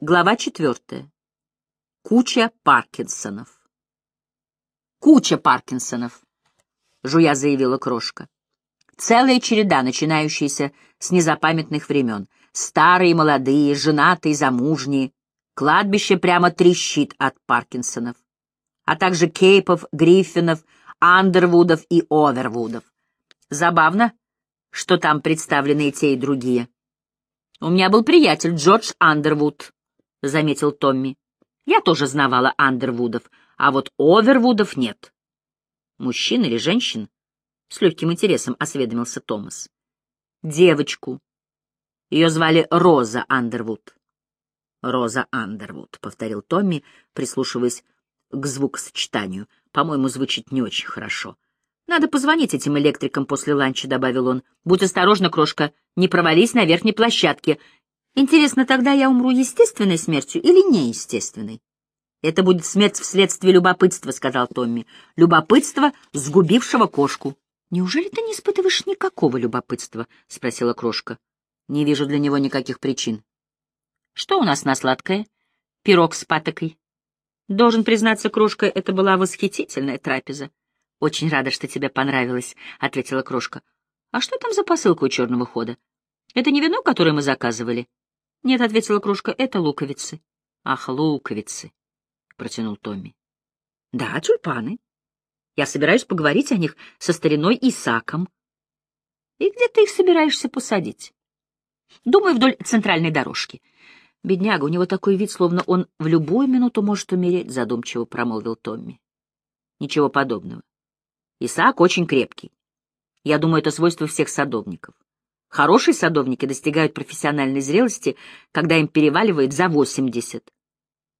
Глава четвертая. Куча Паркинсонов. Куча Паркинсонов, жуя заявила крошка. Целая череда, начинающаяся с незапамятных времен. Старые, молодые, женатые, замужние. Кладбище прямо трещит от Паркинсонов. А также Кейпов, Гриффинов, Андервудов и Овервудов. Забавно, что там представлены и те, и другие. У меня был приятель Джордж Андервуд, — заметил Томми. «Я тоже знавала Андервудов, а вот Овервудов нет». «Мужчин или женщин?» — с легким интересом осведомился Томас. «Девочку. Ее звали Роза Андервуд». «Роза Андервуд», — повторил Томми, прислушиваясь к звукосочетанию. «По-моему, звучит не очень хорошо». «Надо позвонить этим электрикам после ланча», — добавил он. «Будь осторожна, крошка, не провались на верхней площадке. Интересно, тогда я умру естественной смертью или неестественной? Это будет смерть вследствие любопытства, сказал Томми. Любопытство, сгубившего кошку. Неужели ты не испытываешь никакого любопытства? спросила крошка. Не вижу для него никаких причин. Что у нас на сладкое? Пирог с патокой. Должен признаться, крошка, это была восхитительная трапеза. Очень рада, что тебе понравилось, ответила крошка. А что там за посылка у черного хода? Это не вино, которое мы заказывали? — Нет, — ответила кружка, — это луковицы. — Ах, луковицы, — протянул Томми. — Да, тюльпаны. Я собираюсь поговорить о них со стариной Исаком. — И где ты их собираешься посадить? — Думаю, вдоль центральной дорожки. Бедняга, у него такой вид, словно он в любую минуту может умереть, — задумчиво промолвил Томми. — Ничего подобного. Исаак очень крепкий. Я думаю, это свойство всех садовников. Хорошие садовники достигают профессиональной зрелости, когда им переваливает за 80.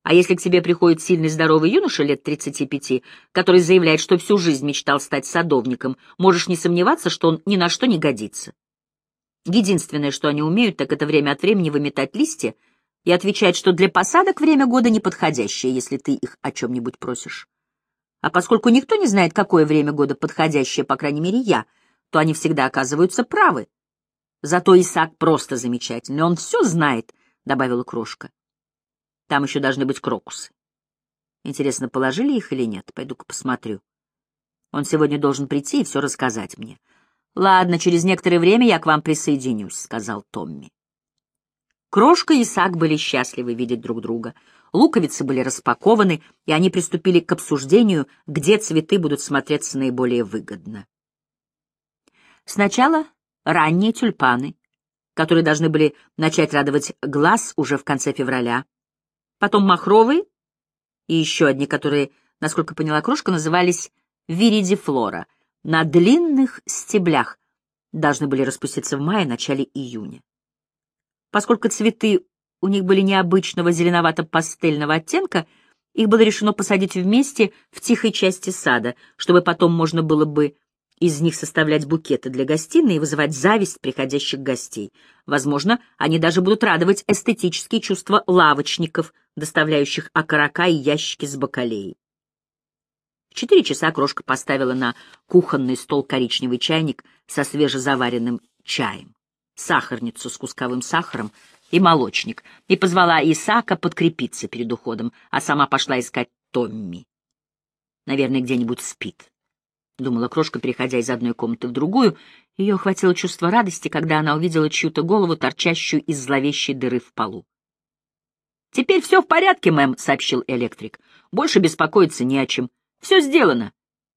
А если к тебе приходит сильный здоровый юноша лет 35, который заявляет, что всю жизнь мечтал стать садовником, можешь не сомневаться, что он ни на что не годится. Единственное, что они умеют, так это время от времени выметать листья и отвечать, что для посадок время года неподходящее, если ты их о чем-нибудь просишь. А поскольку никто не знает, какое время года подходящее, по крайней мере я, то они всегда оказываются правы. Зато Исаак просто замечательный, он все знает, — добавила крошка. Там еще должны быть крокусы. Интересно, положили их или нет? Пойду-ка посмотрю. Он сегодня должен прийти и все рассказать мне. Ладно, через некоторое время я к вам присоединюсь, — сказал Томми. Крошка и Исаак были счастливы видеть друг друга. Луковицы были распакованы, и они приступили к обсуждению, где цветы будут смотреться наиболее выгодно. Сначала ранние тюльпаны, которые должны были начать радовать глаз уже в конце февраля, потом махровые и еще одни, которые, насколько поняла крошка, назывались виридифлора, на длинных стеблях должны были распуститься в мае-начале июня. Поскольку цветы у них были необычного зеленовато-пастельного оттенка, их было решено посадить вместе в тихой части сада, чтобы потом можно было бы из них составлять букеты для гостиной и вызывать зависть приходящих гостей. Возможно, они даже будут радовать эстетические чувства лавочников, доставляющих окорока и ящики с бакалеей. В четыре часа крошка поставила на кухонный стол коричневый чайник со свежезаваренным чаем, сахарницу с кусковым сахаром и молочник, и позвала Исаака подкрепиться перед уходом, а сама пошла искать Томми. Наверное, где-нибудь спит. — думала крошка, переходя из одной комнаты в другую. Ее охватило чувство радости, когда она увидела чью-то голову, торчащую из зловещей дыры в полу. «Теперь все в порядке, мэм», — сообщил электрик. «Больше беспокоиться не о чем. Все сделано».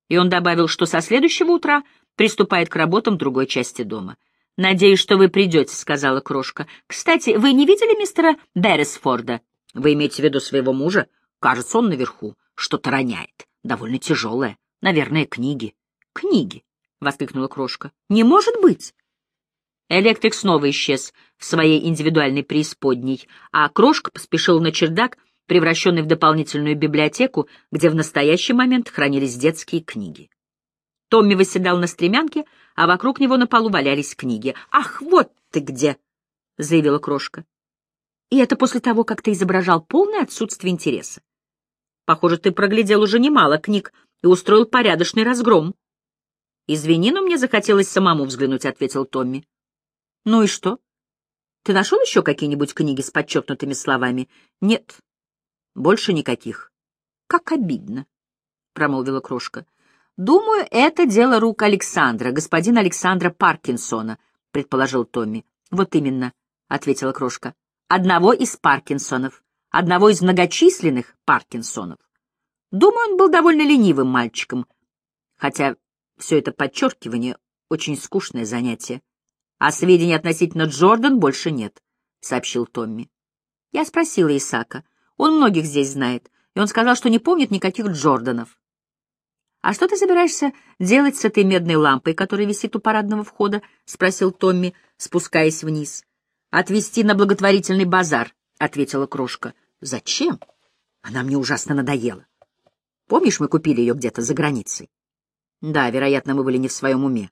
И он добавил, что со следующего утра приступает к работам другой части дома. «Надеюсь, что вы придете», — сказала крошка. «Кстати, вы не видели мистера Берресфорда?» «Вы имеете в виду своего мужа? Кажется, он наверху. Что-то роняет. Довольно тяжелое. Наверное, книги. Книги! — воскликнула крошка. Не может быть! Электрик снова исчез в своей индивидуальной преисподней, а крошка поспешил на чердак, превращенный в дополнительную библиотеку, где в настоящий момент хранились детские книги. Томми восседал на стремянке, а вокруг него на полу валялись книги. «Ах, вот ты где!» — заявила крошка. «И это после того, как ты изображал полное отсутствие интереса. Похоже, ты проглядел уже немало книг и устроил порядочный разгром. «Извини, но мне захотелось самому взглянуть», — ответил Томми. «Ну и что? Ты нашел еще какие-нибудь книги с подчеркнутыми словами? Нет, больше никаких. Как обидно, — промолвила крошка. Думаю, это дело рук Александра, господина Александра Паркинсона, — предположил Томми. Вот именно, — ответила крошка. Одного из Паркинсонов, одного из многочисленных Паркинсонов. Думаю, он был довольно ленивым мальчиком, хотя все это подчеркивание — очень скучное занятие. А сведений относительно Джордан больше нет, — сообщил Томми. Я спросила Исака. Он многих здесь знает, и он сказал, что не помнит никаких Джорданов. «А что ты собираешься делать с этой медной лампой, которая висит у парадного входа?» — спросил Томми, спускаясь вниз. «Отвезти на благотворительный базар», — ответила крошка. «Зачем? Она мне ужасно надоела. Помнишь, мы купили ее где-то за границей?» «Да, вероятно, мы были не в своем уме.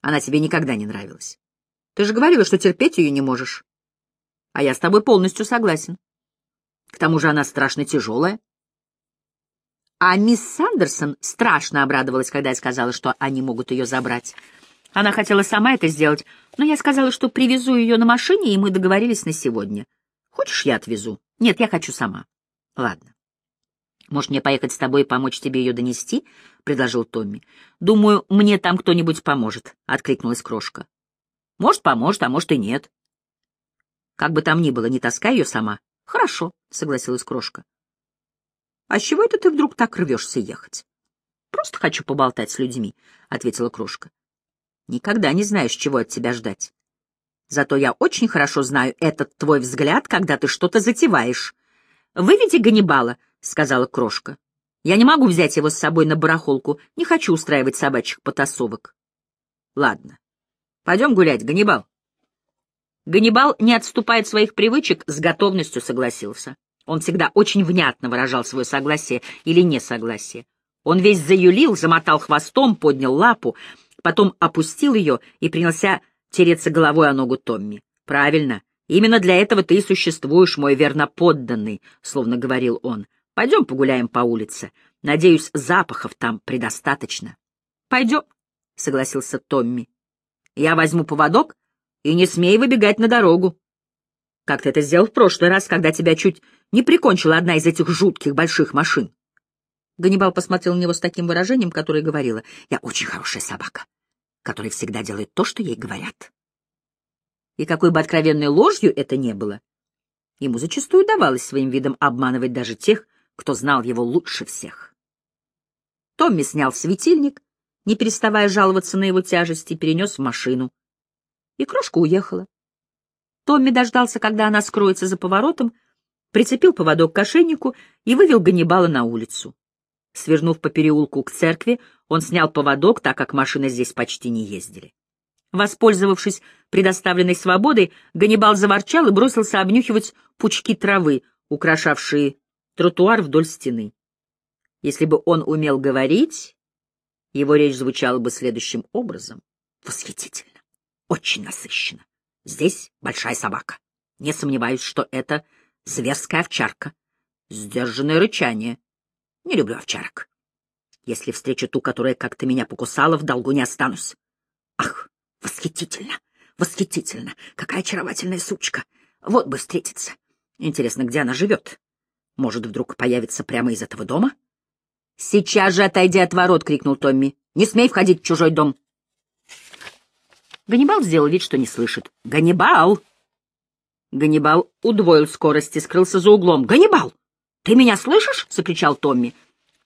Она тебе никогда не нравилась. Ты же говорила, что терпеть ее не можешь. А я с тобой полностью согласен. К тому же она страшно тяжелая. А мисс Сандерсон страшно обрадовалась, когда я сказала, что они могут ее забрать. Она хотела сама это сделать, но я сказала, что привезу ее на машине, и мы договорились на сегодня. Хочешь, я отвезу? Нет, я хочу сама. Ладно. Может, мне поехать с тобой и помочь тебе ее донести? — предложил Томми. — Думаю, мне там кто-нибудь поможет, — откликнулась Крошка. — Может, поможет, а может и нет. Как бы там ни было, не таскай ее сама. — Хорошо, — согласилась Крошка. — А с чего это ты вдруг так рвешься ехать? — Просто хочу поболтать с людьми, — ответила Крошка. — Никогда не знаешь, чего от тебя ждать. Зато я очень хорошо знаю этот твой взгляд, когда ты что-то затеваешь. Выведи Ганнибала, — сказала Крошка. Я не могу взять его с собой на барахолку, не хочу устраивать собачьих потасовок. Ладно, пойдем гулять, Ганнибал. Ганнибал, не отступая от своих привычек, с готовностью согласился. Он всегда очень внятно выражал свое согласие или несогласие. Он весь заюлил, замотал хвостом, поднял лапу, потом опустил ее и принялся тереться головой о ногу Томми. «Правильно, именно для этого ты и существуешь, мой верноподданный», — словно говорил он. «Пойдем погуляем по улице. Надеюсь, запахов там предостаточно». «Пойдем», — согласился Томми. «Я возьму поводок и не смей выбегать на дорогу. Как ты это сделал в прошлый раз, когда тебя чуть не прикончила одна из этих жутких больших машин. Ганнибал посмотрел на него с таким выражением, которое говорило, «Я очень хорошая собака, которая всегда делает то, что ей говорят». И какой бы откровенной ложью это не было, ему зачастую удавалось своим видом обманывать даже тех, кто знал его лучше всех. Томми снял светильник, не переставая жаловаться на его тяжесть, и перенес в машину. И крошка уехала. Томми дождался, когда она скроется за поворотом, прицепил поводок к ошейнику и вывел Ганнибала на улицу. Свернув по переулку к церкви, он снял поводок, так как машины здесь почти не ездили. Воспользовавшись предоставленной свободой, Ганнибал заворчал и бросился обнюхивать пучки травы, украшавшие тротуар вдоль стены. Если бы он умел говорить, его речь звучала бы следующим образом. Восхитительно, очень насыщенно. Здесь большая собака. Не сомневаюсь, что это Зверская овчарка. Сдержанное рычание. Не люблю овчарок. Если встречу ту, которая как-то меня покусала, в долгу не останусь. Ах, восхитительно, восхитительно. Какая очаровательная сучка. Вот бы встретиться. Интересно, где она живет? Может, вдруг появится прямо из этого дома? «Сейчас же отойди от ворот!» — крикнул Томми. «Не смей входить в чужой дом!» Ганнибал сделал вид, что не слышит. «Ганнибал!» Ганнибал удвоил скорость и скрылся за углом. «Ганнибал! Ты меня слышишь?» — закричал Томми.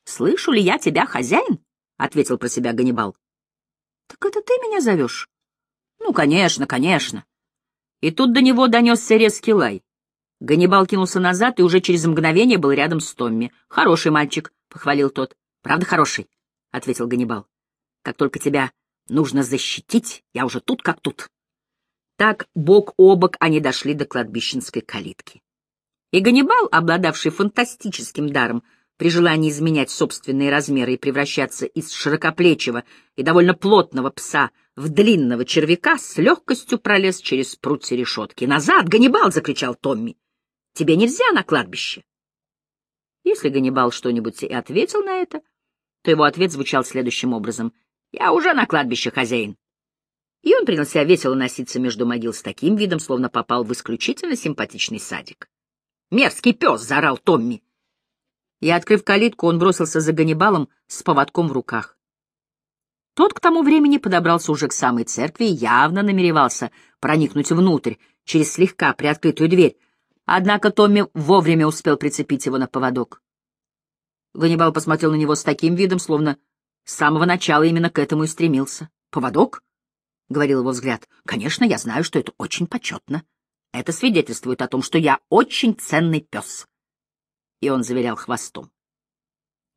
«Слышу ли я тебя, хозяин?» — ответил про себя Ганнибал. «Так это ты меня зовешь?» «Ну, конечно, конечно». И тут до него донесся резкий лай. Ганнибал кинулся назад и уже через мгновение был рядом с Томми. «Хороший мальчик», — похвалил тот. «Правда хороший?» — ответил Ганнибал. «Как только тебя нужно защитить, я уже тут как тут». Так бок о бок они дошли до кладбищенской калитки. И Ганнибал, обладавший фантастическим даром, при желании изменять собственные размеры и превращаться из широкоплечего и довольно плотного пса в длинного червяка, с легкостью пролез через прутья решетки. «Назад, Ганнибал!» — закричал Томми. «Тебе нельзя на кладбище!» Если Ганнибал что-нибудь и ответил на это, то его ответ звучал следующим образом. «Я уже на кладбище, хозяин. И он принялся весело носиться между могил с таким видом, словно попал в исключительно симпатичный садик. «Мерзкий пес!» — заорал Томми. И, открыв калитку, он бросился за Ганнибалом с поводком в руках. Тот к тому времени подобрался уже к самой церкви и явно намеревался проникнуть внутрь через слегка приоткрытую дверь, однако Томми вовремя успел прицепить его на поводок. Ганнибал посмотрел на него с таким видом, словно с самого начала именно к этому и стремился. «Поводок?» — говорил его взгляд. «Конечно, я знаю, что это очень почетно. Это свидетельствует о том, что я очень ценный пес». И он заверял хвостом.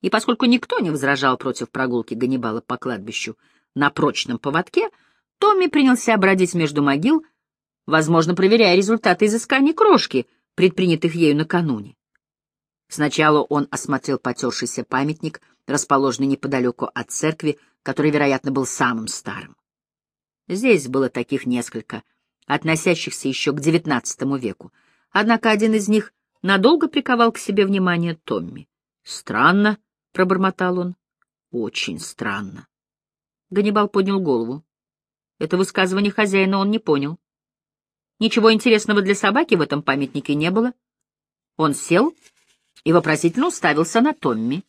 И поскольку никто не возражал против прогулки Ганнибала по кладбищу на прочном поводке, Томми принялся бродить между могил, возможно, проверяя результаты изысканий крошки, предпринятых ею накануне. Сначала он осмотрел потершийся памятник, расположенный неподалеку от церкви, который, вероятно, был самым старым. Здесь было таких несколько, относящихся еще к XIX веку, однако один из них надолго приковал к себе внимание Томми. «Странно», — пробормотал он, — «очень странно». Ганнибал поднял голову. Это высказывание хозяина он не понял. Ничего интересного для собаки в этом памятнике не было. Он сел и вопросительно уставился на Томми.